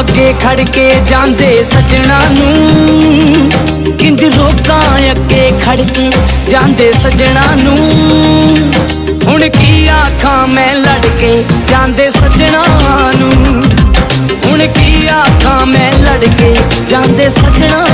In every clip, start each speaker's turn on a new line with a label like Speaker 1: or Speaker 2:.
Speaker 1: ਅੱਗੇ ਖੜ ਕੇ ਜਾਂਦੇ ਸਜਣਾ ਨੂੰ। ਕਿੰਜ ਲੋਕਾਂ ਅੱਗੇ ਖੜ ਕੇ ਜਾਂਦੇ ਸਜਣਾ ਨੂੰ। ਹੁਣ ਕੀ ਆਖਾਂ ਮੈਂ ਲੜ ਕੇ ਜਾਂਦੇ ਸਜਣਾ ਨੂੰ। ਹੁਣ ਕੀ ਆਖਾਂ ਮੈਂ ਲੜ ਕੇ ਜਾਂਦੇ ਸਜਣਾ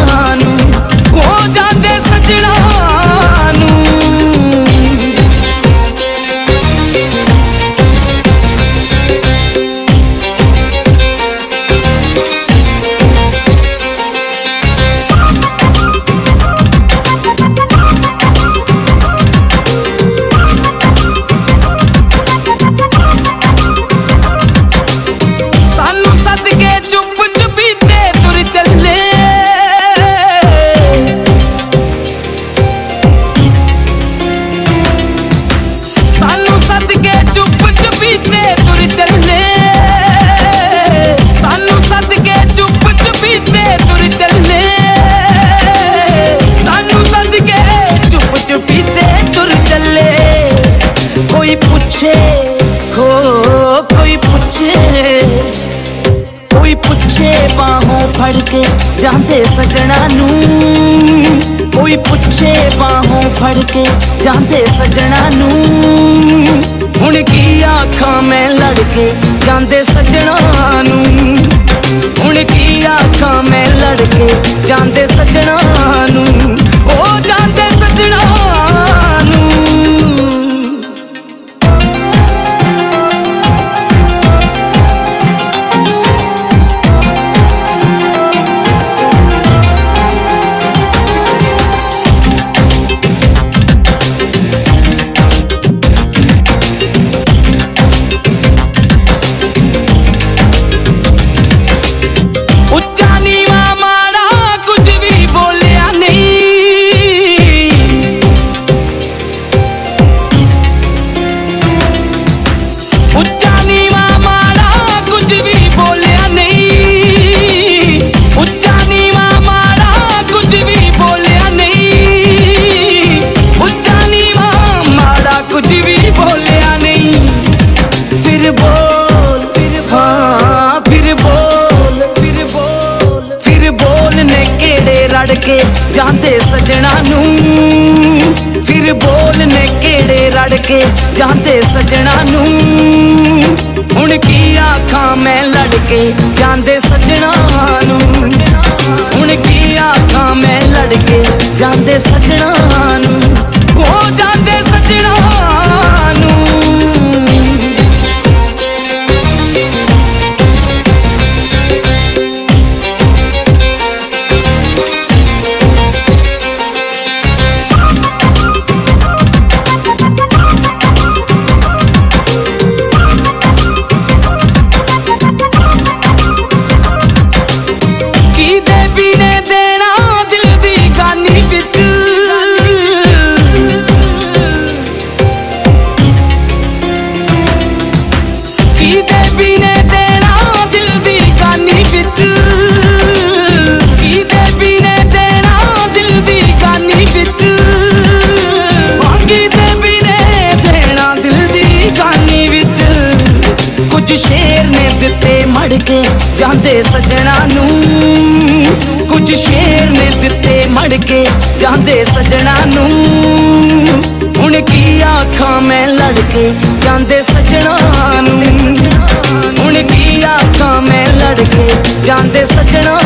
Speaker 1: ਪੁੱਛੇ ਬਾਹੋਂ ਫੜ ਕੇ ਜਾਂਦੇ ਸਜਣਾ ਨੂੰ। ਕੋਈ ਪੁੱਛੇ ਬਾਹੋਂ ਫੜ ਕੇ ਜਾਂਦੇ ਸਜਣਾ ਨੂੰ। ਹੁਣ ਕੀ ਆਖਾਂ ਮੈਂ ਲੜ ਕੇ ਜਾਂਦੇ ਸਜਣਾ ਨੂੰ। ਹੁਣ ਕੀ ਆਖਾਂ ਕੇ ਜਾਂਦੇ ਸਜਣਾ ਨੂੰ। ਹੁਣ ਕੀ ਆਖਾਂ ਮੈਂ ਲੜ ਕੇ ਜਾਂਦੇ ਸਜਣਾ ਨੂੰ। ਸ਼ੇਰ ਨੇ ਦਿੱਤੇ ਮੜ ਕੇ ਜਾਂਦੇ ਸਜਣਾ ਨੂੰ। ਕੁਝ ਸ਼ੇਰ ਨੇ ਦਿੱਤੇ ਮੜ ਕੇ ਜਾਂਦੇ ਸਜਣਾ ਨੂੰ। ਹੁਣ ਕੀ ਆਖਾਂ ਮੈਂ ਲੜ ਕੇ ਜਾਂਦੇ ਸਜਣਾ ਨੂੰ। ਹੁਣ ਕੀ ਆਖਾਂ ਮੈਂ ਲੜ ਕੇ ਜਾਂਦੇ ਸਜਣਾ